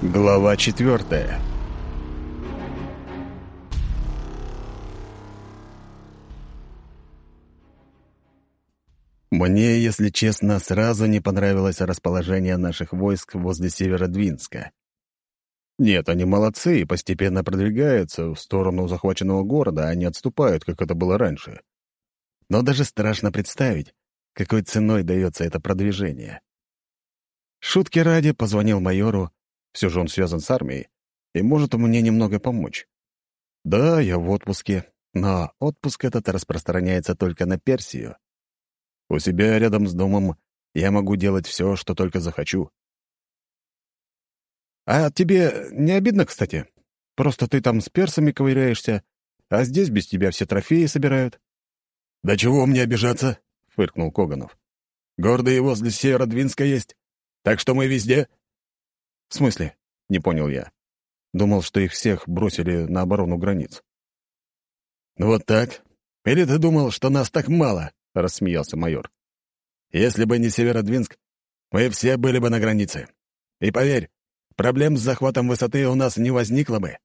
Глава четвертая Мне, если честно, сразу не понравилось расположение наших войск возле Северодвинска. Нет, они молодцы и постепенно продвигаются в сторону захваченного города, а не отступают, как это было раньше. Но даже страшно представить, какой ценой дается это продвижение. Шутки ради позвонил майору все же он связан с армией и может мне немного помочь. Да, я в отпуске, но отпуск этот распространяется только на Персию. У себя рядом с домом я могу делать все, что только захочу. А тебе не обидно, кстати? Просто ты там с персами ковыряешься, а здесь без тебя все трофеи собирают. «Да чего мне обижаться?» — фыркнул Коганов. «Гордые возле Северодвинска есть, так что мы везде». «В смысле?» — не понял я. Думал, что их всех бросили на оборону границ. «Вот так? Или ты думал, что нас так мало?» — рассмеялся майор. «Если бы не Северодвинск, мы все были бы на границе. И поверь, проблем с захватом высоты у нас не возникло бы.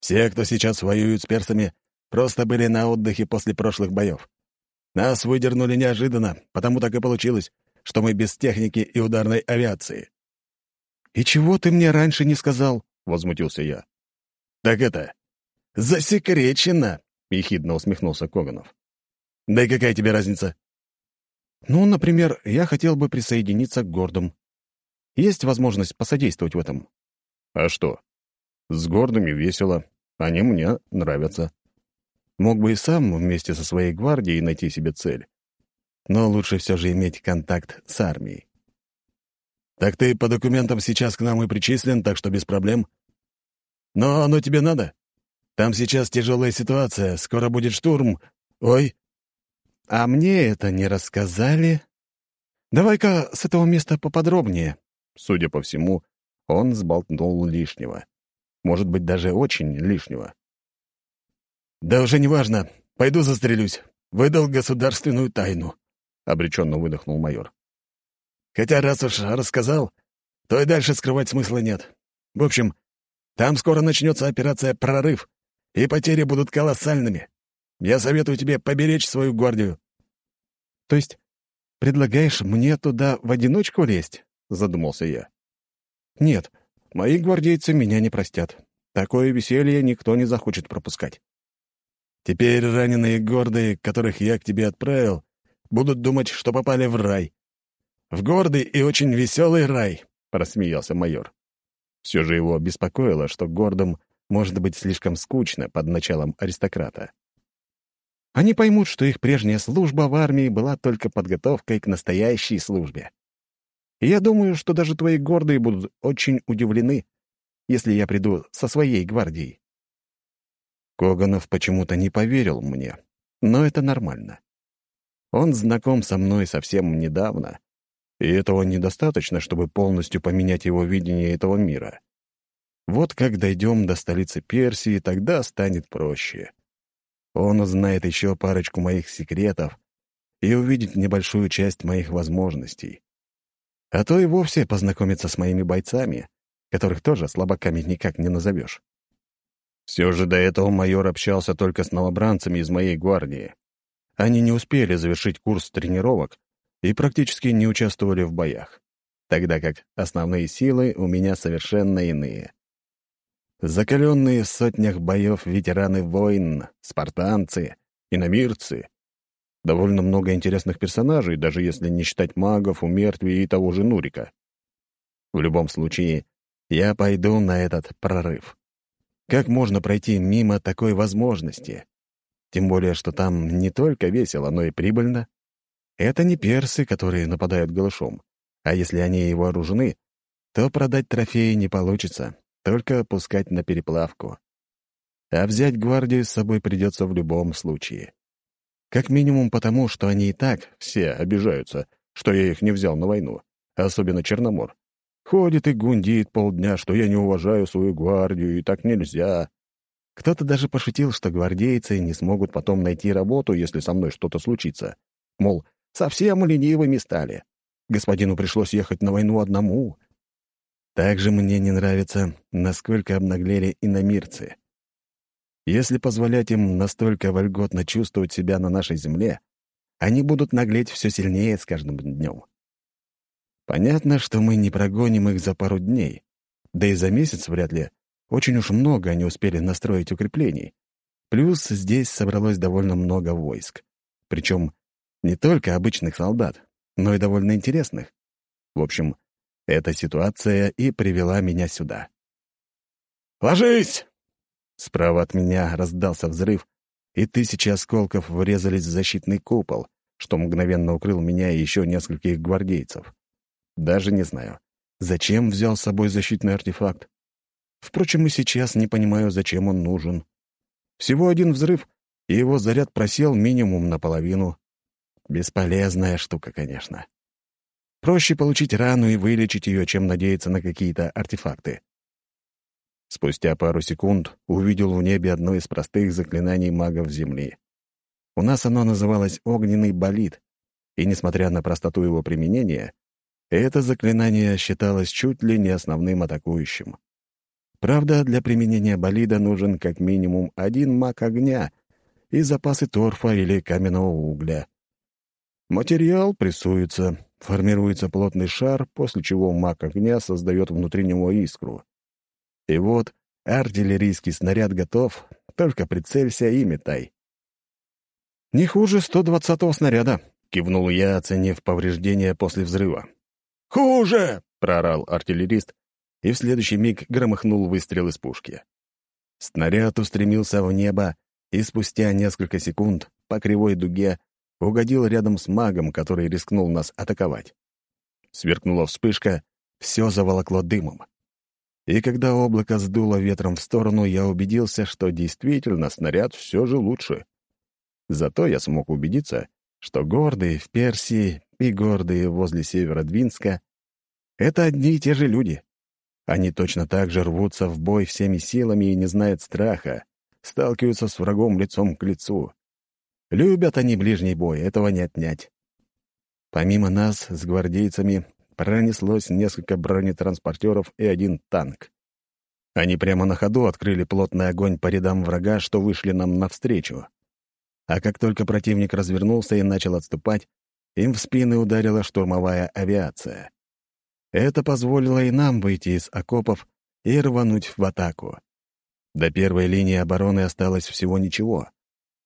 Все, кто сейчас воюют с персами, просто были на отдыхе после прошлых боев. Нас выдернули неожиданно, потому так и получилось, что мы без техники и ударной авиации. «И чего ты мне раньше не сказал?» — возмутился я. «Так это... засекречено!» — ехидно усмехнулся Коганов. «Да и какая тебе разница?» «Ну, например, я хотел бы присоединиться к гордым. Есть возможность посодействовать в этом?» «А что? С гордыми весело. Они мне нравятся. Мог бы и сам вместе со своей гвардией найти себе цель. Но лучше все же иметь контакт с армией. «Так ты по документам сейчас к нам и причислен, так что без проблем. Но оно тебе надо? Там сейчас тяжелая ситуация, скоро будет штурм. Ой!» «А мне это не рассказали. Давай-ка с этого места поподробнее». Судя по всему, он сболтнул лишнего. Может быть, даже очень лишнего. «Да уже не важно. Пойду застрелюсь. Выдал государственную тайну», — обреченно выдохнул майор. Хотя раз уж рассказал, то и дальше скрывать смысла нет. В общем, там скоро начнется операция «Прорыв», и потери будут колоссальными. Я советую тебе поберечь свою гвардию». «То есть предлагаешь мне туда в одиночку лезть?» — задумался я. «Нет, мои гвардейцы меня не простят. Такое веселье никто не захочет пропускать». «Теперь раненые гордые, которых я к тебе отправил, будут думать, что попали в рай. В гордый и очень веселый рай», — просмеялся майор. Все же его беспокоило, что гордым может быть слишком скучно под началом аристократа. Они поймут, что их прежняя служба в армии была только подготовкой к настоящей службе. И я думаю, что даже твои гордые будут очень удивлены, если я приду со своей гвардией. Коганов почему-то не поверил мне, но это нормально. Он знаком со мной совсем недавно, и этого недостаточно, чтобы полностью поменять его видение этого мира. Вот как дойдем до столицы Персии, тогда станет проще. Он узнает еще парочку моих секретов и увидит небольшую часть моих возможностей. А то и вовсе познакомиться с моими бойцами, которых тоже слабаками никак не назовешь. Все же до этого майор общался только с новобранцами из моей гвардии. Они не успели завершить курс тренировок, и практически не участвовали в боях, тогда как основные силы у меня совершенно иные. Закаленные в сотнях боев ветераны войн, спартанцы, иномирцы. Довольно много интересных персонажей, даже если не считать магов, умертвий и того же Нурика. В любом случае, я пойду на этот прорыв. Как можно пройти мимо такой возможности? Тем более, что там не только весело, но и прибыльно. Это не персы, которые нападают голышом. А если они и вооружены, то продать трофеи не получится, только пускать на переплавку. А взять гвардию с собой придется в любом случае. Как минимум потому, что они и так все обижаются, что я их не взял на войну, особенно Черномор. Ходит и гундит полдня, что я не уважаю свою гвардию, и так нельзя. Кто-то даже пошутил, что гвардейцы не смогут потом найти работу, если со мной что-то случится. Мол, Совсем ленивыми стали. Господину пришлось ехать на войну одному. Также мне не нравится, насколько обнаглели иномирцы. Если позволять им настолько вольготно чувствовать себя на нашей земле, они будут наглеть все сильнее с каждым днем. Понятно, что мы не прогоним их за пару дней, да и за месяц вряд ли. Очень уж много они успели настроить укреплений. Плюс здесь собралось довольно много войск. Причем не только обычных солдат, но и довольно интересных. В общем, эта ситуация и привела меня сюда. «Ложись!» Справа от меня раздался взрыв, и тысячи осколков врезались в защитный купол, что мгновенно укрыл меня и еще нескольких гвардейцев. Даже не знаю, зачем взял с собой защитный артефакт. Впрочем, и сейчас не понимаю, зачем он нужен. Всего один взрыв, и его заряд просел минимум наполовину. Бесполезная штука, конечно. Проще получить рану и вылечить ее, чем надеяться на какие-то артефакты. Спустя пару секунд увидел в небе одно из простых заклинаний магов Земли. У нас оно называлось «Огненный болид», и, несмотря на простоту его применения, это заклинание считалось чуть ли не основным атакующим. Правда, для применения болида нужен как минимум один маг огня и запасы торфа или каменного угля. Материал прессуется, формируется плотный шар, после чего маг огня создает внутри него искру. И вот артиллерийский снаряд готов, только прицелься и метай. «Не хуже 120-го снаряда», — кивнул я, оценив повреждения после взрыва. «Хуже!» — проорал артиллерист, и в следующий миг громыхнул выстрел из пушки. Снаряд устремился в небо, и спустя несколько секунд по кривой дуге угодил рядом с магом, который рискнул нас атаковать. Сверкнула вспышка, все заволокло дымом. И когда облако сдуло ветром в сторону, я убедился, что действительно снаряд все же лучше. Зато я смог убедиться, что гордые в Персии и гордые возле Северодвинска — это одни и те же люди. Они точно так же рвутся в бой всеми силами и не знают страха, сталкиваются с врагом лицом к лицу. Любят они ближний бой, этого не отнять. Помимо нас с гвардейцами пронеслось несколько бронетранспортеров и один танк. Они прямо на ходу открыли плотный огонь по рядам врага, что вышли нам навстречу. А как только противник развернулся и начал отступать, им в спины ударила штурмовая авиация. Это позволило и нам выйти из окопов и рвануть в атаку. До первой линии обороны осталось всего ничего,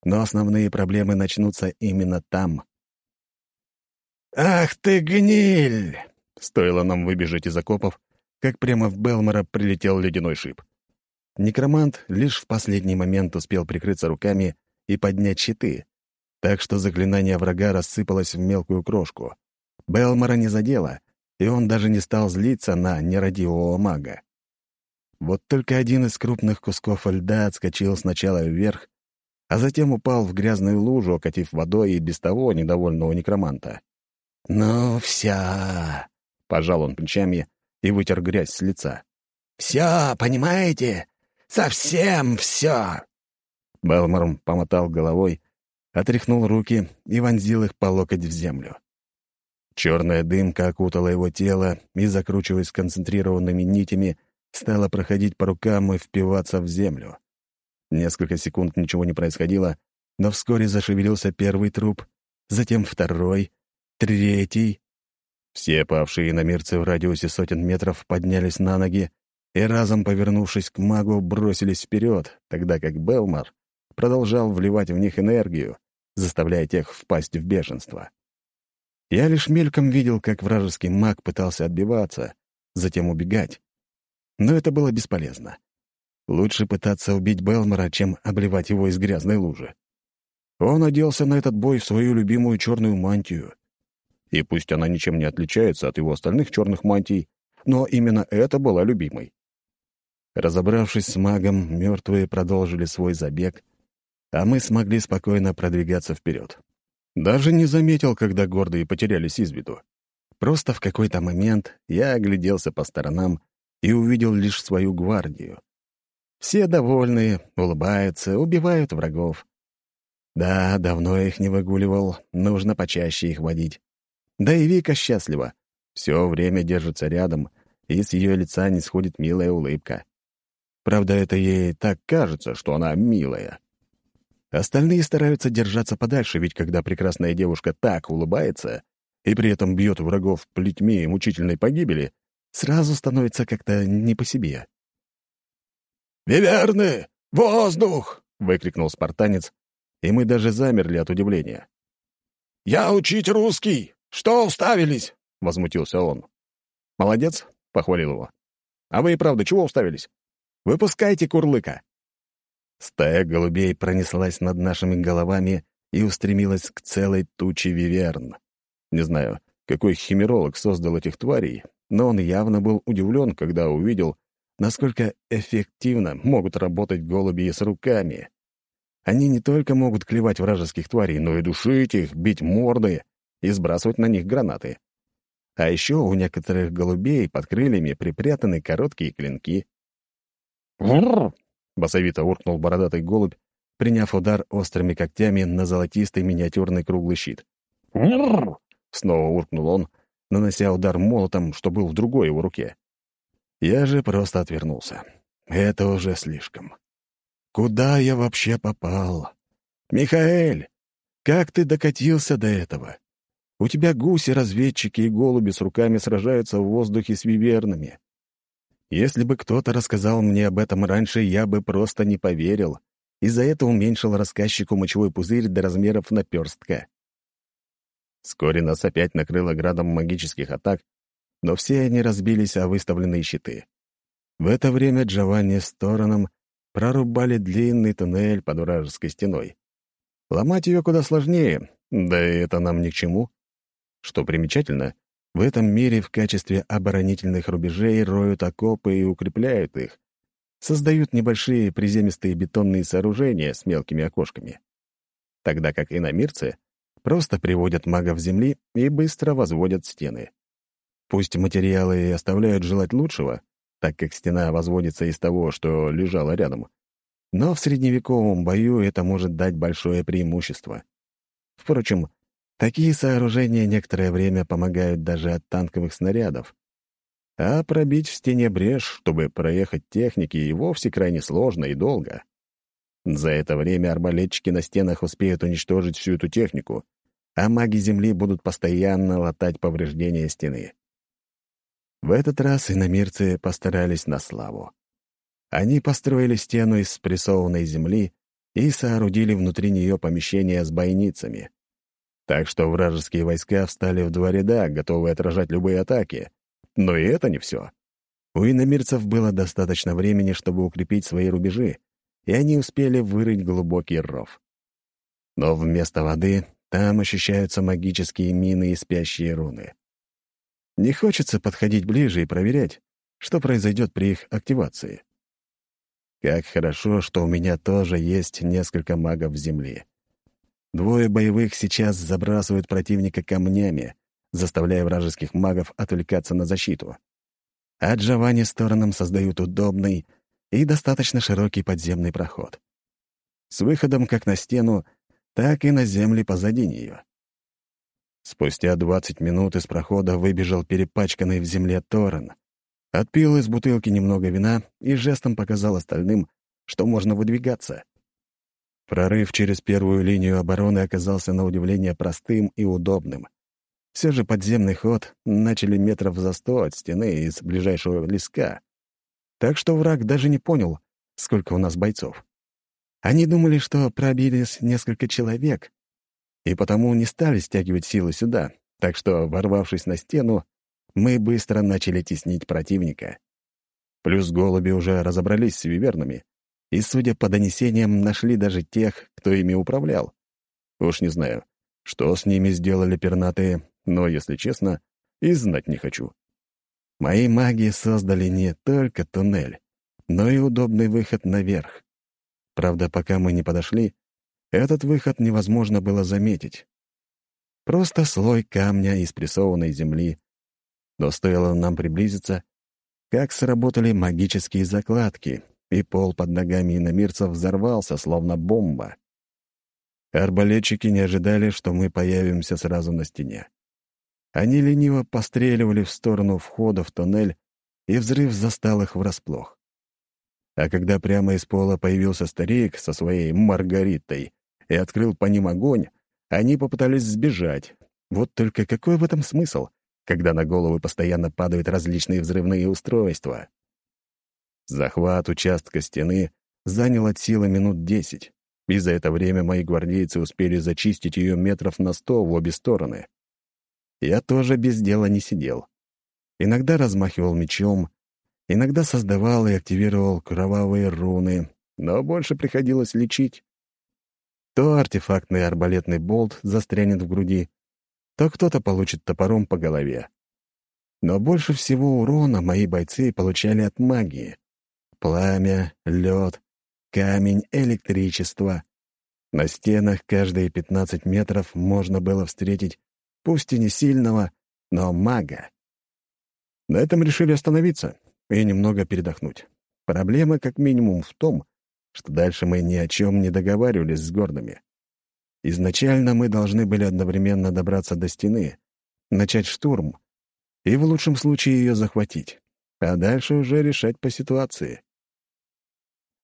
но основные проблемы начнутся именно там. «Ах ты, гниль!» Стоило нам выбежать из окопов, как прямо в Белмора прилетел ледяной шип. Некромант лишь в последний момент успел прикрыться руками и поднять щиты, так что заклинание врага рассыпалось в мелкую крошку. Белмора не задело, и он даже не стал злиться на нерадивого мага. Вот только один из крупных кусков льда отскочил сначала вверх, а затем упал в грязную лужу, окатив водой и без того недовольного некроманта. «Ну, вся!» Пожал он плечами и вытер грязь с лица. «Все, понимаете? Совсем все!» Белморм помотал головой, отряхнул руки и вонзил их по локоть в землю. Черная дымка окутала его тело и, закручиваясь концентрированными нитями, стала проходить по рукам и впиваться в землю. Несколько секунд ничего не происходило, но вскоре зашевелился первый труп, затем второй, третий, все павшие иномирцы в радиусе сотен метров поднялись на ноги и, разом повернувшись к магу, бросились вперед, тогда как Белмар продолжал вливать в них энергию, заставляя тех впасть в бешенство. Я лишь мельком видел, как вражеский маг пытался отбиваться, затем убегать. Но это было бесполезно. Лучше пытаться убить Белмара, чем обливать его из грязной лужи. Он оделся на этот бой в свою любимую черную мантию — и пусть она ничем не отличается от его остальных черных мантий, но именно это была любимой. Разобравшись с магом, мертвые продолжили свой забег, а мы смогли спокойно продвигаться вперед. Даже не заметил, когда гордые потерялись из виду. Просто в какой-то момент я огляделся по сторонам и увидел лишь свою гвардию. Все довольные, улыбаются, убивают врагов. Да, давно их не выгуливал, нужно почаще их водить. Да и Вика счастлива. Все время держится рядом и с ее лица не сходит милая улыбка. Правда, это ей так кажется, что она милая. Остальные стараются держаться подальше, ведь когда прекрасная девушка так улыбается и при этом бьет врагов плетьми мучительной погибели, сразу становится как-то не по себе. «Виверны! Воздух!» — выкрикнул спартанец, и мы даже замерли от удивления. «Я учить русский! Что уставились?» — возмутился он. «Молодец!» — похвалил его. «А вы и правда чего уставились? Выпускайте курлыка!» Стая голубей пронеслась над нашими головами и устремилась к целой туче виверн. Не знаю, какой химеролог создал этих тварей, но он явно был удивлен, когда увидел, насколько эффективно могут работать голуби с руками. Они не только могут клевать вражеских тварей, но и душить их, бить морды и сбрасывать на них гранаты. А еще у некоторых голубей под крыльями припрятаны короткие клинки. «Врррр!» — басовито уркнул бородатый голубь, приняв удар острыми когтями на золотистый миниатюрный круглый щит. «Врррр!» — снова уркнул он, нанося удар молотом, что был в другой его руке. Я же просто отвернулся. Это уже слишком. Куда я вообще попал? Михаэль, как ты докатился до этого? У тебя гуси-разведчики и голуби с руками сражаются в воздухе с вивернами. Если бы кто-то рассказал мне об этом раньше, я бы просто не поверил, и за это уменьшил рассказчику мочевой пузырь до размеров наперстка. Вскоре нас опять накрыло градом магических атак, но все они разбились о выставленные щиты. В это время Джованни с Тороном прорубали длинный туннель под вражеской стеной. Ломать ее куда сложнее, да и это нам ни к чему. Что примечательно, в этом мире в качестве оборонительных рубежей роют окопы и укрепляют их, создают небольшие приземистые бетонные сооружения с мелкими окошками. Тогда как иномирцы просто приводят магов земли и быстро возводят стены. Пусть материалы и оставляют желать лучшего, так как стена возводится из того, что лежало рядом, но в средневековом бою это может дать большое преимущество. Впрочем, такие сооружения некоторое время помогают даже от танковых снарядов. А пробить в стене брешь, чтобы проехать техники, и вовсе крайне сложно и долго. За это время арбалетчики на стенах успеют уничтожить всю эту технику, а маги Земли будут постоянно латать повреждения стены. В этот раз иномирцы постарались на славу. Они построили стену из спрессованной земли и соорудили внутри нее помещение с бойницами. Так что вражеские войска встали в два ряда, готовые отражать любые атаки. Но и это не все. У иномирцев было достаточно времени, чтобы укрепить свои рубежи, и они успели вырыть глубокий ров. Но вместо воды там ощущаются магические мины и спящие руны. Не хочется подходить ближе и проверять, что произойдет при их активации. Как хорошо, что у меня тоже есть несколько магов в земле. Двое боевых сейчас забрасывают противника камнями, заставляя вражеских магов отвлекаться на защиту. А Джованни стороном создают удобный и достаточно широкий подземный проход. С выходом как на стену, так и на земли позади нее. Спустя двадцать минут из прохода выбежал перепачканный в земле Торрен. Отпил из бутылки немного вина и жестом показал остальным, что можно выдвигаться. Прорыв через первую линию обороны оказался на удивление простым и удобным. Все же подземный ход начали метров за сто от стены из ближайшего леска. Так что враг даже не понял, сколько у нас бойцов. Они думали, что пробились несколько человек, и потому не стали стягивать силы сюда, так что, ворвавшись на стену, мы быстро начали теснить противника. Плюс голуби уже разобрались с вивернами, и, судя по донесениям, нашли даже тех, кто ими управлял. Уж не знаю, что с ними сделали пернатые, но, если честно, и знать не хочу. Мои маги создали не только туннель, но и удобный выход наверх. Правда, пока мы не подошли, этот выход невозможно было заметить. Просто слой камня из прессованной земли. Но стоило нам приблизиться, как сработали магические закладки, и пол под ногами иномирцев взорвался, словно бомба. Арбалетчики не ожидали, что мы появимся сразу на стене. Они лениво постреливали в сторону входа в тоннель, и взрыв застал их врасплох. А когда прямо из пола появился старик со своей Маргаритой и открыл по ним огонь, они попытались сбежать. Вот только какой в этом смысл, когда на головы постоянно падают различные взрывные устройства? Захват участка стены занял от силы минут десять, и за это время мои гвардейцы успели зачистить ее метров на сто в обе стороны. Я тоже без дела не сидел. Иногда размахивал мечом, иногда создавал и активировал кровавые руны, но больше приходилось лечить. То артефактный арбалетный болт застрянет в груди, то кто-то получит топором по голове. Но больше всего урона мои бойцы получали от магии. Пламя, лед, камень, электричество. На стенах каждые 15 метров можно было встретить, пусть и не сильного, но мага. На этом решили остановиться и немного передохнуть. Проблема как минимум в том, что дальше мы ни о чем не договаривались с гордыми. Изначально мы должны были одновременно добраться до стены, начать штурм и в лучшем случае ее захватить, а дальше уже решать по ситуации.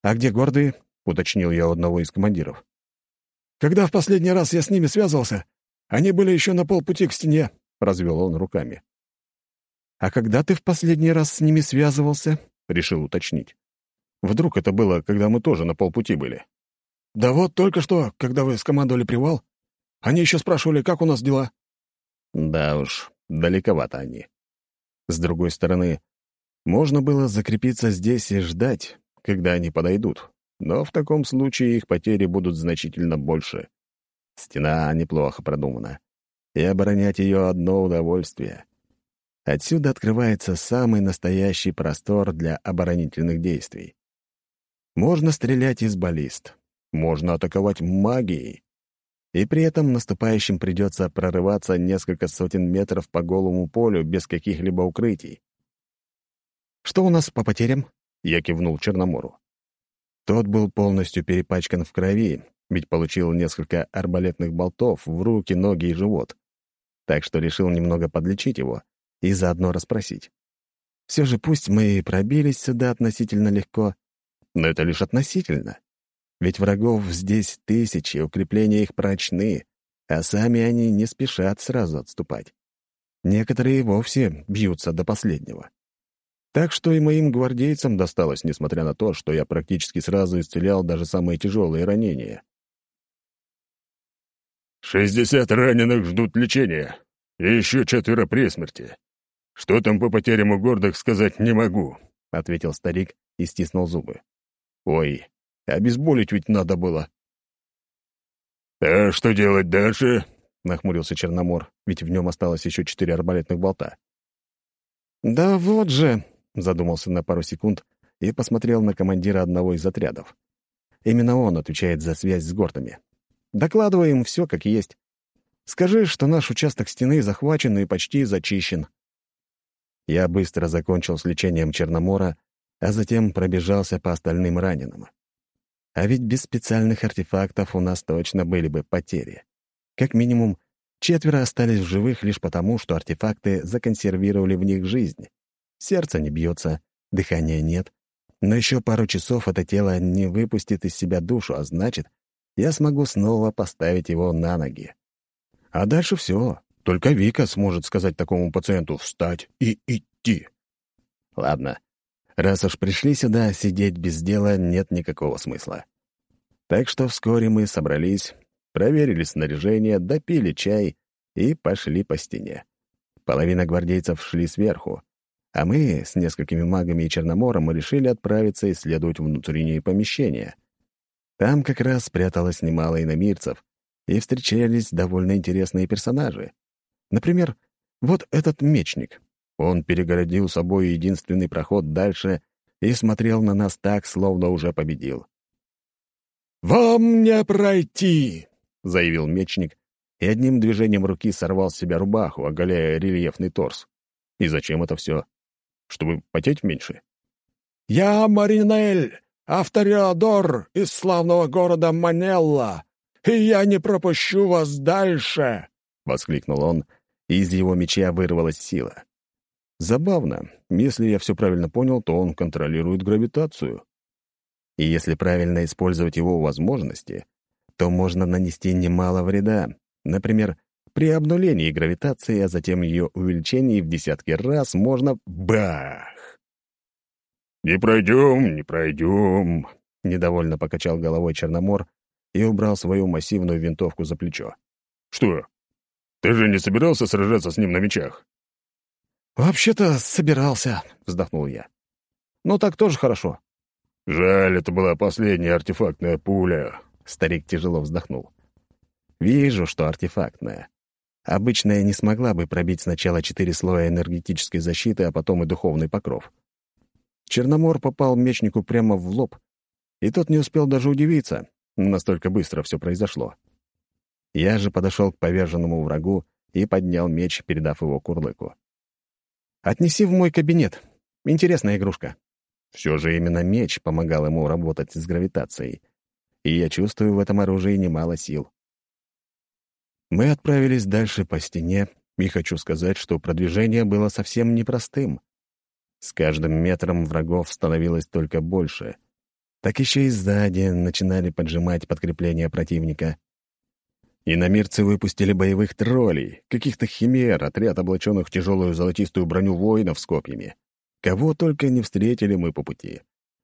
«А где гордые?» — уточнил я у одного из командиров. «Когда в последний раз я с ними связывался, они были еще на полпути к стене», — развел он руками. «А когда ты в последний раз с ними связывался?» — решил уточнить. Вдруг это было, когда мы тоже на полпути были. «Да вот только что, когда вы скомандовали привал, они еще спрашивали, как у нас дела». Да уж, далековато они. С другой стороны, можно было закрепиться здесь и ждать, когда они подойдут, но в таком случае их потери будут значительно больше. Стена неплохо продумана, и оборонять ее одно удовольствие. Отсюда открывается самый настоящий простор для оборонительных действий. Можно стрелять из баллист, можно атаковать магией, и при этом наступающим придется прорываться несколько сотен метров по голому полю без каких-либо укрытий. «Что у нас по потерям?» — я кивнул Черномору. Тот был полностью перепачкан в крови, ведь получил несколько арбалетных болтов в руки, ноги и живот. Так что решил немного подлечить его и заодно расспросить. Все же пусть мы и пробились сюда относительно легко, но это лишь относительно. Ведь врагов здесь тысячи, укрепления их прочны, а сами они не спешат сразу отступать. Некоторые вовсе бьются до последнего. Так что и моим гвардейцам досталось, несмотря на то, что я практически сразу исцелял даже самые тяжелые ранения. «Шестьдесят раненых ждут лечения, и еще четверо при смерти. Что там по потерям у гордых, сказать не могу», — ответил старик и стиснул зубы. «Ой, обезболить ведь надо было». «А что делать дальше?» — нахмурился Черномор, ведь в нем осталось еще четыре арбалетных болта. «Да вот же», — задумался на пару секунд и посмотрел на командира одного из отрядов. Именно он отвечает за связь с гортами. Докладывай им все как есть. Скажи, что наш участок стены захвачен и почти зачищен. Я быстро закончил с лечением Черномора, а затем пробежался по остальным раненым. А ведь без специальных артефактов у нас точно были бы потери. Как минимум, четверо остались в живых лишь потому, что артефакты законсервировали в них жизнь. Сердце не бьется, дыхания нет, но еще пару часов это тело не выпустит из себя душу, а значит, я смогу снова поставить его на ноги. А дальше все. Только Вика сможет сказать такому пациенту «встать и идти». Ладно, раз уж пришли сюда, сидеть без дела нет никакого смысла. Так что вскоре мы собрались, проверили снаряжение, допили чай и пошли по стене. Половина гвардейцев шли сверху, а мы с несколькими магами и Черномором решили отправиться исследовать внутренние помещения. Там как раз спряталось немало иномирцев, и встречались довольно интересные персонажи. Например, вот этот мечник. Он перегородил собой единственный проход дальше и смотрел на нас так, словно уже победил. «Вам не пройти!» — заявил мечник, и одним движением руки сорвал с себя рубаху, оголяя рельефный торс. И зачем это все? Чтобы потеть меньше? «Я Маринель, авториадор из славного города Манелла, и я не пропущу вас дальше!» — воскликнул он, и из его меча вырвалась сила. Забавно. Если я все правильно понял, то он контролирует гравитацию. И если правильно использовать его возможности, то можно нанести немало вреда. Например, при обнулении гравитации, а затем ее увеличении в десятки раз можно... Бах! «Не пройдем, не пройдем», — недовольно покачал головой Черномор и убрал свою массивную винтовку за плечо. «Что? Ты же не собирался сражаться с ним на мечах?» «Вообще-то собирался», — вздохнул я. «Но так тоже хорошо». «Жаль, это была последняя артефактная пуля», — старик тяжело вздохнул. «Вижу, что артефактная. Обычная не смогла бы пробить сначала четыре слоя энергетической защиты, а потом и духовный покров. Черномор попал мечнику прямо в лоб, и тот не успел даже удивиться, настолько быстро все произошло. Я же подошел к поверженному врагу и поднял меч, передав его Курлыку. «Отнеси в мой кабинет. Интересная игрушка». Все же именно меч помогал ему работать с гравитацией, и я чувствую в этом оружии немало сил. Мы отправились дальше по стене, и хочу сказать, что продвижение было совсем непростым. С каждым метром врагов становилось только больше. Так еще и сзади начинали поджимать подкрепления противника. Иномирцы выпустили боевых троллей, каких-то химер, отряд облаченных в тяжелую золотистую броню воинов с копьями. Кого только не встретили мы по пути.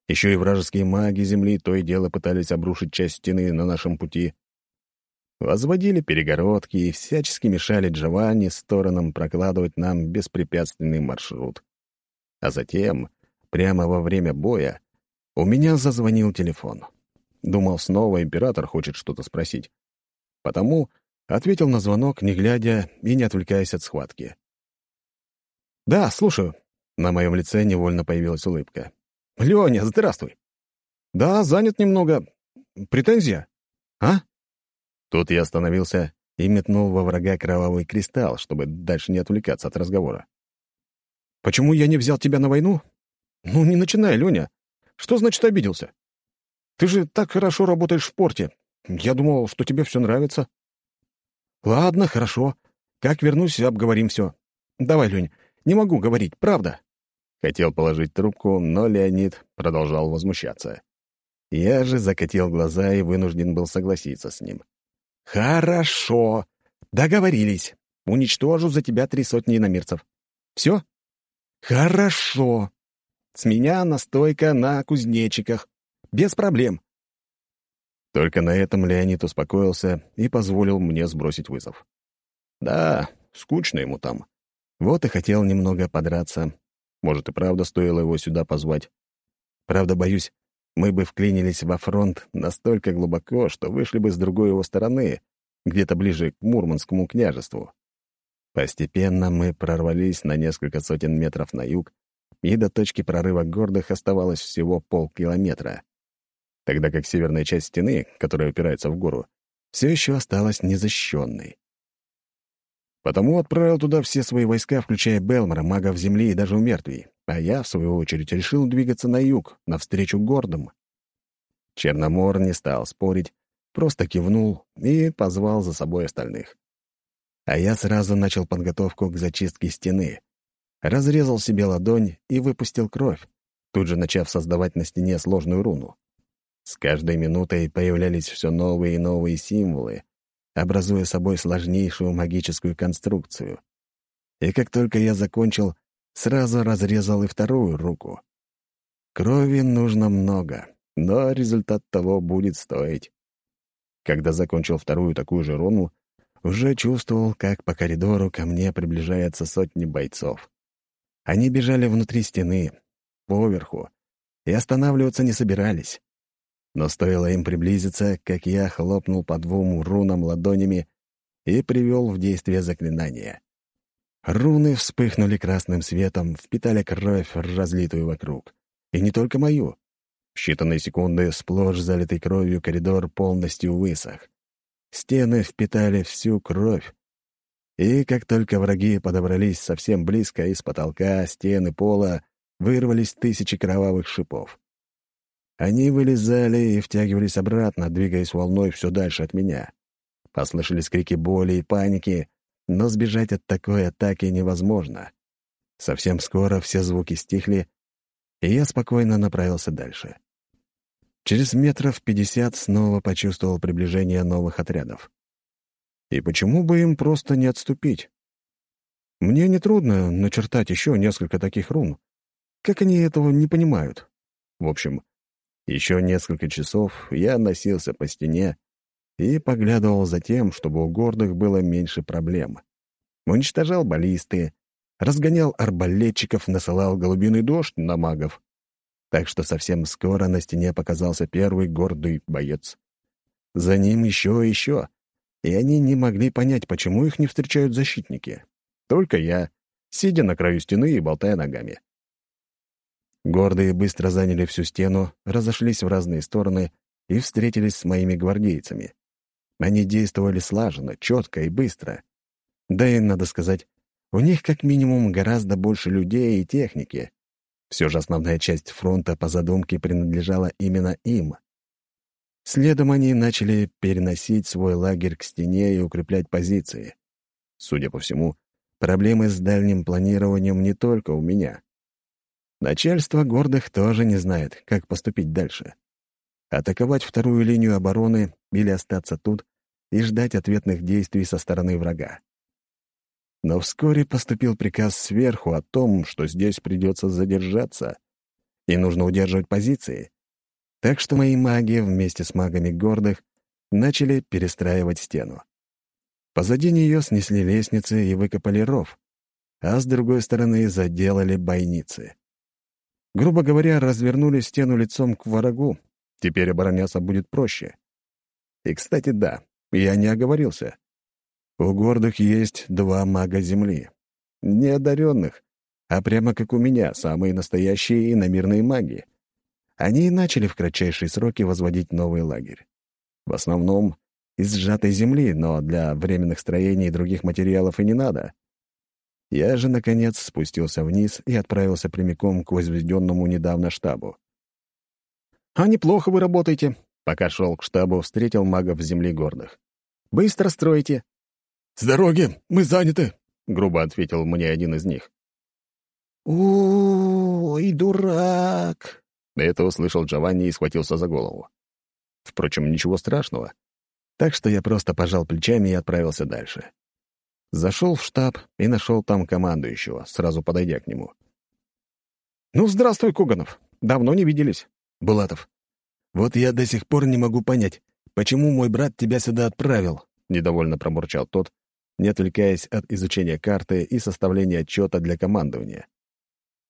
Еще и вражеские маги Земли то и дело пытались обрушить часть стены на нашем пути. Возводили перегородки и всячески мешали Джованни сторонам прокладывать нам беспрепятственный маршрут. А затем, прямо во время боя, у меня зазвонил телефон. Думал, снова император хочет что-то спросить. Потому ответил на звонок, не глядя и не отвлекаясь от схватки. «Да, слушаю». На моем лице невольно появилась улыбка. «Леня, здравствуй». «Да, занят немного. Претензия? А?» Тут я остановился и метнул во врага кровавый кристалл, чтобы дальше не отвлекаться от разговора. «Почему я не взял тебя на войну? Ну, не начинай, Леня. Что значит обиделся? Ты же так хорошо работаешь в порте. Я думал, что тебе все нравится». «Ладно, хорошо. Как вернусь, обговорим все. Давай, Лень, не могу говорить, правда». Хотел положить трубку, но Леонид продолжал возмущаться. Я же закатил глаза и вынужден был согласиться с ним. «Хорошо. Договорились. Уничтожу за тебя три сотни иномирцев. Все?» «Хорошо. С меня настойка на кузнечиках. Без проблем». Только на этом Леонид успокоился и позволил мне сбросить вызов. «Да, скучно ему там. Вот и хотел немного подраться. Может, и правда стоило его сюда позвать. Правда, боюсь, мы бы вклинились во фронт настолько глубоко, что вышли бы с другой его стороны, где-то ближе к Мурманскому княжеству. Постепенно мы прорвались на несколько сотен метров на юг, и до точки прорыва гордых оставалось всего полкилометра, тогда как северная часть стены, которая упирается в гору, все еще осталась незащищенной. Потому отправил туда все свои войска, включая Белмора, магов Земли и даже умертвий, а я, в свою очередь, решил двигаться на юг, навстречу гордым. Черномор не стал спорить, просто кивнул и позвал за собой остальных. А я сразу начал подготовку к зачистке стены. Разрезал себе ладонь и выпустил кровь, тут же начав создавать на стене сложную руну. С каждой минутой появлялись все новые и новые символы, образуя собой сложнейшую магическую конструкцию. И как только я закончил, сразу разрезал и вторую руку. Крови нужно много, но результат того будет стоить. Когда закончил вторую такую же руну, уже чувствовал, как по коридору ко мне приближается сотни бойцов. Они бежали внутри стены, поверху, и останавливаться не собирались. Но стоило им приблизиться, как я хлопнул по двум рунам ладонями и привел в действие заклинание. Руны вспыхнули красным светом, впитали кровь, разлитую вокруг. И не только мою. В считанные секунды сплошь залитый кровью коридор полностью высох. Стены впитали всю кровь. И как только враги подобрались совсем близко, из потолка, стены, пола вырвались тысячи кровавых шипов. Они вылезали и втягивались обратно, двигаясь волной все дальше от меня. Послышались крики боли и паники, но сбежать от такой атаки невозможно. Совсем скоро все звуки стихли, и я спокойно направился дальше. Через метров пятьдесят снова почувствовал приближение новых отрядов. И почему бы им просто не отступить? Мне нетрудно начертать еще несколько таких рун. Как они этого не понимают? В общем, еще несколько часов я носился по стене и поглядывал за тем, чтобы у гордых было меньше проблем. Уничтожал баллисты, разгонял арбалетчиков, насылал голубиный дождь на магов так что совсем скоро на стене показался первый гордый боец. За ним еще и еще, и они не могли понять, почему их не встречают защитники. Только я, сидя на краю стены и болтая ногами. Гордые быстро заняли всю стену, разошлись в разные стороны и встретились с моими гвардейцами. Они действовали слаженно, четко и быстро. Да и, надо сказать, у них как минимум гораздо больше людей и техники, все же основная часть фронта по задумке принадлежала именно им. Следом они начали переносить свой лагерь к стене и укреплять позиции. Судя по всему, проблемы с дальним планированием не только у меня. Начальство гордых тоже не знает, как поступить дальше. Атаковать вторую линию обороны или остаться тут и ждать ответных действий со стороны врага. Но вскоре поступил приказ сверху о том, что здесь придется задержаться, и нужно удерживать позиции. Так что мои маги вместе с магами гордых начали перестраивать стену. Позади нее снесли лестницы и выкопали ров, а с другой стороны заделали бойницы. Грубо говоря, развернули стену лицом к врагу, теперь обороняться будет проще. И, кстати, да, я не оговорился. У гордых есть два мага Земли. Не одаренных, а прямо как у меня, самые настоящие иномирные маги. Они и начали в кратчайшие сроки возводить новый лагерь. В основном из сжатой земли, но для временных строений и других материалов и не надо. Я же, наконец, спустился вниз и отправился прямиком к возведенному недавно штабу. «А неплохо вы работаете», — пока шел к штабу, встретил магов земли гордых. «Быстро строите, «С дороги! Мы заняты!» — грубо ответил мне один из них. «Ой, дурак!» Это услышал Джованни и схватился за голову. Впрочем, ничего страшного. Так что я просто пожал плечами и отправился дальше. Зашел в штаб и нашел там командующего, сразу подойдя к нему. «Ну, здравствуй, Куганов. Давно не виделись». «Булатов, вот я до сих пор не могу понять, почему мой брат тебя сюда отправил», — недовольно промурчал тот, не отвлекаясь от изучения карты и составления отчета для командования.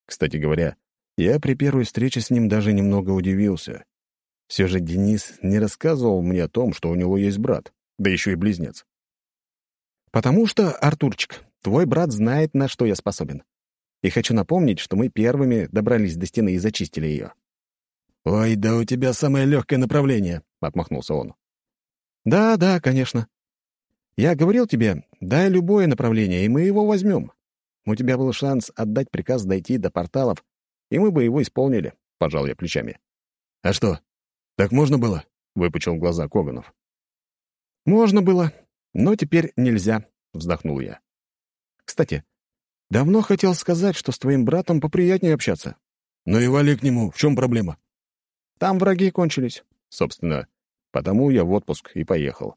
Кстати говоря, я при первой встрече с ним даже немного удивился. Все же Денис не рассказывал мне о том, что у него есть брат, да еще и близнец. «Потому что, Артурчик, твой брат знает, на что я способен. И хочу напомнить, что мы первыми добрались до стены и зачистили ее». «Ой, да у тебя самое легкое направление», — отмахнулся он. «Да, да, конечно. Я говорил тебе, дай любое направление, и мы его возьмем. У тебя был шанс отдать приказ дойти до порталов, и мы бы его исполнили», — пожал я плечами. «А что, так можно было?» — выпучил глаза Коганов. «Можно было, но теперь нельзя», — вздохнул я. «Кстати, давно хотел сказать, что с твоим братом поприятнее общаться». «Ну и вали к нему, в чем проблема?» «Там враги кончились». Собственно, потому я в отпуск и поехал.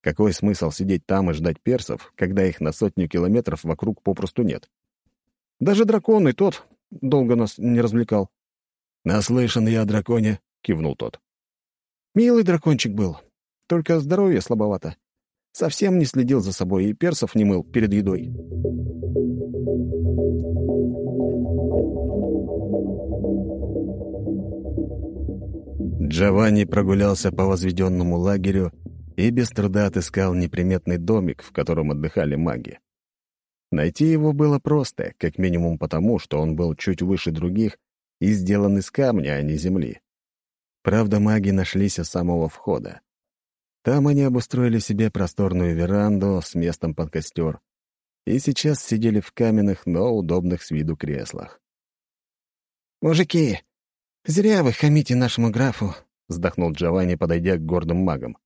Какой смысл сидеть там и ждать персов, когда их на сотню километров вокруг попросту нет? Даже дракон и тот долго нас не развлекал. «Наслышан я о драконе», — кивнул тот. «Милый дракончик был, только здоровье слабовато. Совсем не следил за собой и персов не мыл перед едой». Джованни прогулялся по возведенному лагерю и без труда отыскал неприметный домик, в котором отдыхали маги. Найти его было просто, как минимум потому, что он был чуть выше других и сделан из камня, а не земли. Правда, маги нашлись у самого входа. Там они обустроили себе просторную веранду с местом под костер и сейчас сидели в каменных, но удобных с виду креслах. «Мужики, зря вы хамите нашему графу», — вздохнул Джованни, подойдя к гордым магам.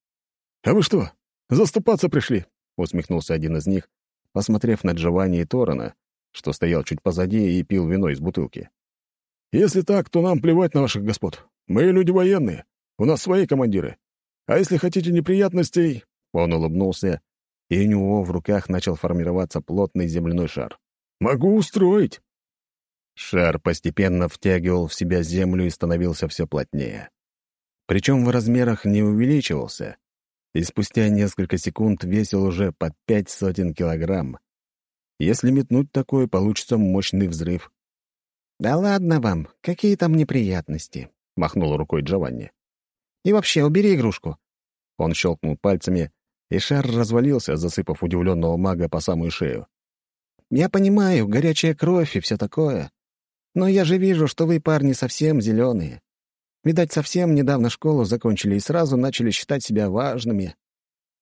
«А вы что, заступаться пришли?» — усмехнулся один из них, посмотрев на Джованни и Торана, что стоял чуть позади и пил вино из бутылки. «Если так, то нам плевать на ваших господ. Мы люди военные. У нас свои командиры. А если хотите неприятностей...» Он улыбнулся, и у него в руках начал формироваться плотный земляной шар. «Могу устроить!» Шар постепенно втягивал в себя землю и становился все плотнее. Причем в размерах не увеличивался, и спустя несколько секунд весил уже под пять сотен килограмм. Если метнуть такое, получится мощный взрыв. «Да ладно вам, какие там неприятности?» — махнул рукой Джованни. «И вообще, убери игрушку». Он щелкнул пальцами, и шар развалился, засыпав удивленного мага по самую шею. «Я понимаю, горячая кровь и все такое. Но я же вижу, что вы, парни, совсем зеленые. Видать, совсем недавно школу закончили и сразу начали считать себя важными».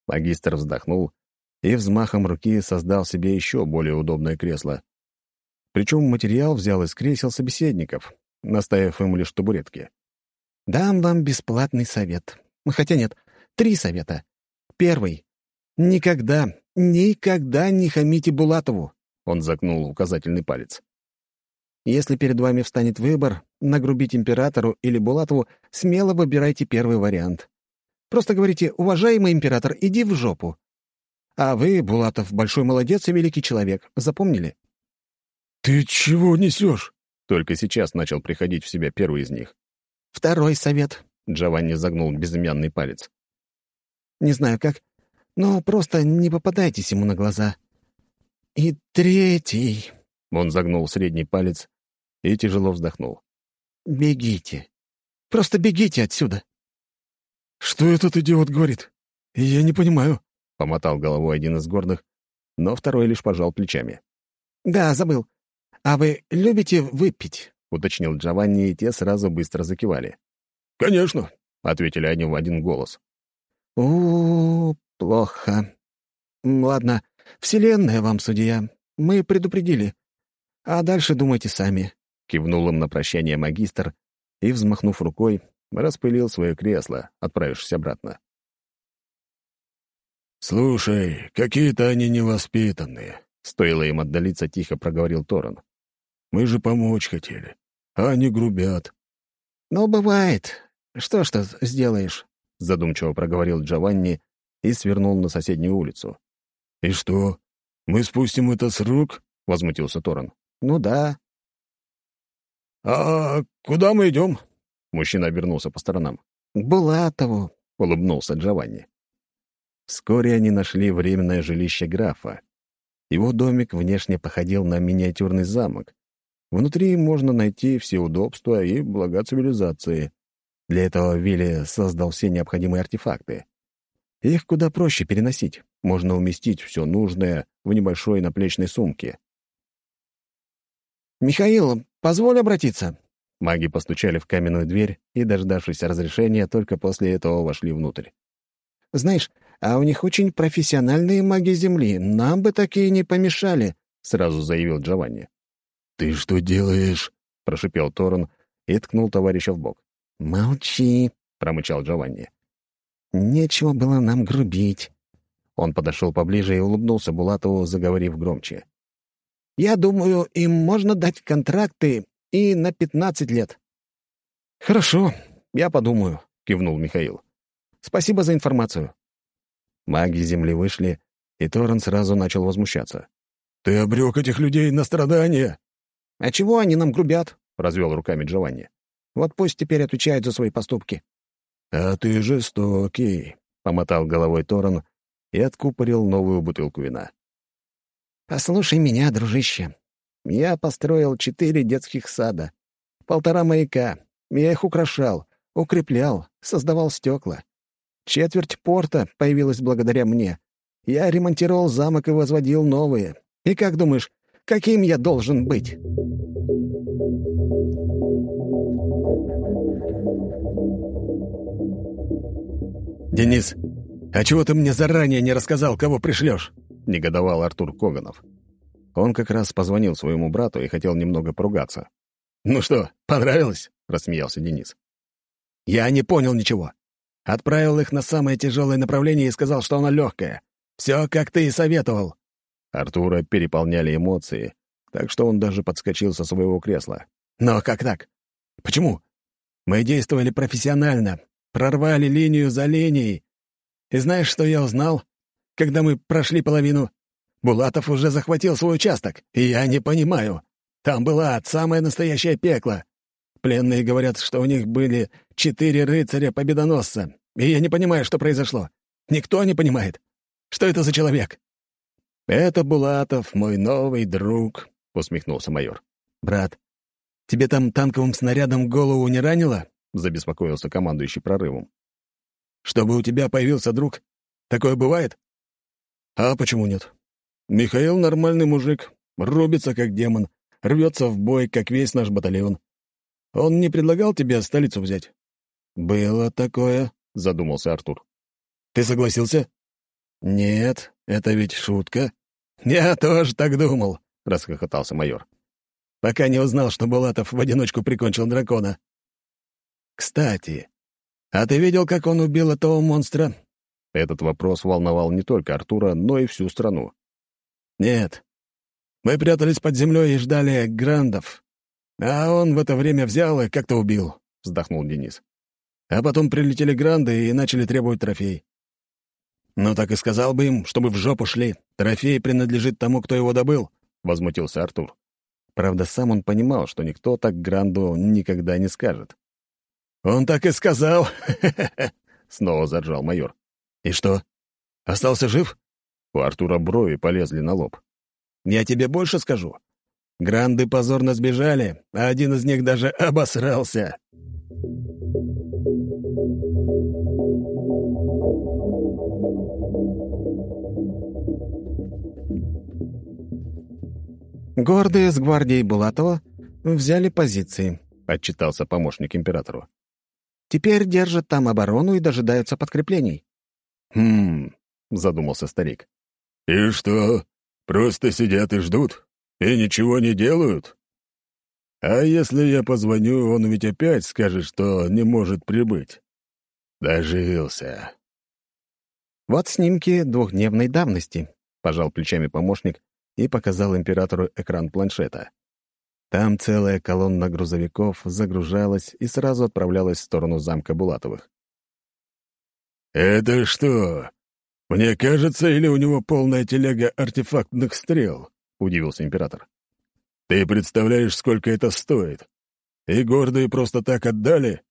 Магистр вздохнул и взмахом руки создал себе еще более удобное кресло. Причем материал взял из кресел собеседников, наставив им лишь табуретки. «Дам вам бесплатный совет. Хотя нет, три совета. Первый. Никогда, никогда не хамите Булатову!» Он загнул указательный палец. Если перед вами встанет выбор, нагрубить императору или Булатову, смело выбирайте первый вариант. Просто говорите «Уважаемый император, иди в жопу». А вы, Булатов, большой молодец и великий человек. Запомнили? «Ты чего несешь?» Только сейчас начал приходить в себя первый из них. «Второй совет», — Джованни загнул безымянный палец. «Не знаю как, но просто не попадайтесь ему на глаза. И третий...» Он загнул средний палец и тяжело вздохнул. «Бегите. Просто бегите отсюда». «Что этот идиот говорит? Я не понимаю», — помотал головой один из гордых, но второй лишь пожал плечами. «Да, забыл. А вы любите выпить?» — уточнил Джованни, и те сразу быстро закивали. «Конечно», — ответили они в один голос. у, -у плохо. Ладно, Вселенная вам судья. Мы предупредили. А дальше думайте сами. Кивнул им на прощание магистр и, взмахнув рукой, распылил свое кресло, отправившись обратно. «Слушай, какие-то они невоспитанные», — стоило им отдалиться, тихо проговорил Торон. «Мы же помочь хотели, а они грубят». «Ну, бывает. Что ж ты сделаешь?» — задумчиво проговорил Джованни и свернул на соседнюю улицу. «И что, мы спустим это с рук?» — возмутился Торон. «Ну да. «А куда мы идем?» Мужчина обернулся по сторонам. «К Булатову», — улыбнулся Джованни. Вскоре они нашли временное жилище графа. Его домик внешне походил на миниатюрный замок. Внутри можно найти все удобства и блага цивилизации. Для этого Вилли создал все необходимые артефакты. Их куда проще переносить. Можно уместить все нужное в небольшой наплечной сумке. «Михаил, позволь обратиться». Маги постучали в каменную дверь и, дождавшись разрешения, только после этого вошли внутрь. «Знаешь, а у них очень профессиональные маги Земли. Нам бы такие не помешали», — сразу заявил Джованни. «Ты что делаешь?» — прошипел Торон и ткнул товарища в бок. «Молчи», — промычал Джованни. «Нечего было нам грубить». Он подошел поближе и улыбнулся Булатову, заговорив громче. Я думаю, им можно дать контракты и на пятнадцать лет». «Хорошо, я подумаю», — кивнул Михаил. «Спасибо за информацию». Маги Земли вышли, и Торрен сразу начал возмущаться. «Ты обрек этих людей на страдания!» «А чего они нам грубят?» — развел руками Джованни. «Вот пусть теперь отвечают за свои поступки». «А ты жестокий», — помотал головой Торрен и откупорил новую бутылку вина. «Послушай меня, дружище. Я построил четыре детских сада, полтора маяка. Я их украшал, укреплял, создавал стекла. Четверть порта появилась благодаря мне. Я ремонтировал замок и возводил новые. И как думаешь, каким я должен быть?» «Денис, а чего ты мне заранее не рассказал, кого пришлешь?» — негодовал Артур Коганов. Он как раз позвонил своему брату и хотел немного поругаться. «Ну что, понравилось?» — рассмеялся Денис. «Я не понял ничего. Отправил их на самое тяжелое направление и сказал, что оно легкое. Все, как ты и советовал». Артура переполняли эмоции, так что он даже подскочил со своего кресла. «Но как так? Почему? Мы действовали профессионально, прорвали линию за линией. И знаешь, что я узнал, когда мы прошли половину? Булатов уже захватил свой участок, и я не понимаю. Там была самое настоящее пекло. Пленные говорят, что у них были четыре рыцаря-победоносца, и я не понимаю, что произошло. Никто не понимает. Что это за человек?» «Это Булатов, мой новый друг», — усмехнулся майор. «Брат, тебе там танковым снарядом голову не ранило?» — забеспокоился командующий прорывом. «Чтобы у тебя появился друг? Такое бывает?» «А почему нет? Михаил нормальный мужик, рубится как демон, рвется в бой, как весь наш батальон. Он не предлагал тебе столицу взять?» «Было такое», — задумался Артур. «Ты согласился?» «Нет, это ведь шутка». «Я тоже так думал», — расхохотался майор. «Пока не узнал, что Булатов в одиночку прикончил дракона». «Кстати, а ты видел, как он убил этого монстра?» Этот вопрос волновал не только Артура, но и всю страну. «Нет. Мы прятались под землей и ждали грандов. А он в это время взял и как-то убил», — вздохнул Денис. «А потом прилетели гранды и начали требовать трофей. «Ну так и сказал бы им, чтобы в жопу шли. Трофей принадлежит тому, кто его добыл», — возмутился Артур. Правда, сам он понимал, что никто так Гранду никогда не скажет. «Он так и сказал!» — снова заржал майор. «И что? Остался жив?» У Артура брови полезли на лоб. «Я тебе больше скажу. Гранды позорно сбежали, а один из них даже обосрался!» «Гордые с гвардией Булатова взяли позиции», — отчитался помощник императору. «Теперь держат там оборону и дожидаются подкреплений». «Хм...» — задумался старик. «И что, просто сидят и ждут? И ничего не делают? А если я позвоню, он ведь опять скажет, что не может прибыть. Дожился». «Вот снимки двухдневной давности», — пожал плечами помощник и показал императору экран планшета. Там целая колонна грузовиков загружалась и сразу отправлялась в сторону замка Булатовых. «Это что? Мне кажется, или у него полная телега артефактных стрел?» — удивился император. «Ты представляешь, сколько это стоит? И гордые просто так отдали?»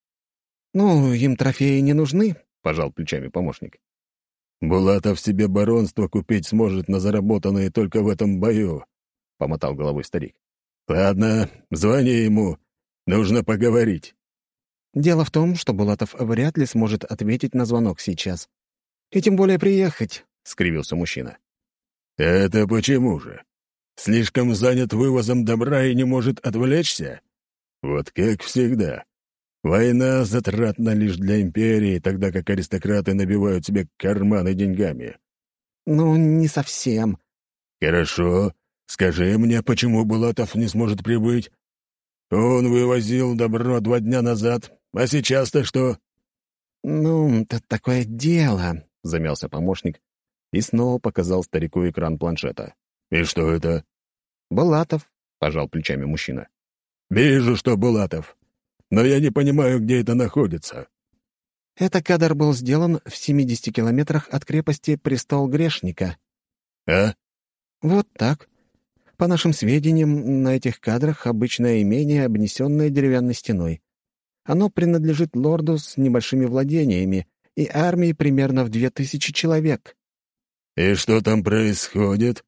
«Ну, им трофеи не нужны», — пожал плечами помощник. «Булатов себе баронство купить сможет на заработанные только в этом бою», — помотал головой старик. «Ладно, звони ему. Нужно поговорить». «Дело в том, что Булатов вряд ли сможет ответить на звонок сейчас. И тем более приехать», — скривился мужчина. «Это почему же? Слишком занят вывозом добра и не может отвлечься? Вот как всегда. Война затратна лишь для империи, тогда как аристократы набивают себе карманы деньгами. Ну, не совсем. Хорошо. Скажи мне, почему Булатов не сможет прибыть? Он вывозил добро два дня назад, а сейчас-то что? Ну, это такое дело, замялся помощник и снова показал старику экран планшета. И что это? Булатов, пожал плечами мужчина. Вижу, что Булатов но я не понимаю, где это находится». «Это кадр был сделан в 70 километрах от крепости Престол Грешника». «А?» «Вот так. По нашим сведениям, на этих кадрах обычное имение, обнесенное деревянной стеной. Оно принадлежит лорду с небольшими владениями и армией примерно в две тысячи человек». «И что там происходит?»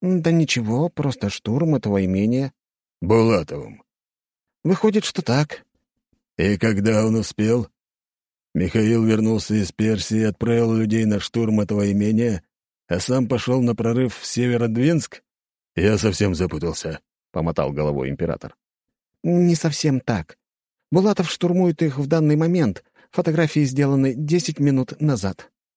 «Да ничего, просто штурм этого имения». «Булатовым. Выходит, что так. И когда он успел? Михаил вернулся из Персии отправил людей на штурм этого имения, а сам пошел на прорыв в Северодвинск? Я совсем запутался, — помотал головой император. Не совсем так. Булатов штурмует их в данный момент. Фотографии сделаны десять минут назад.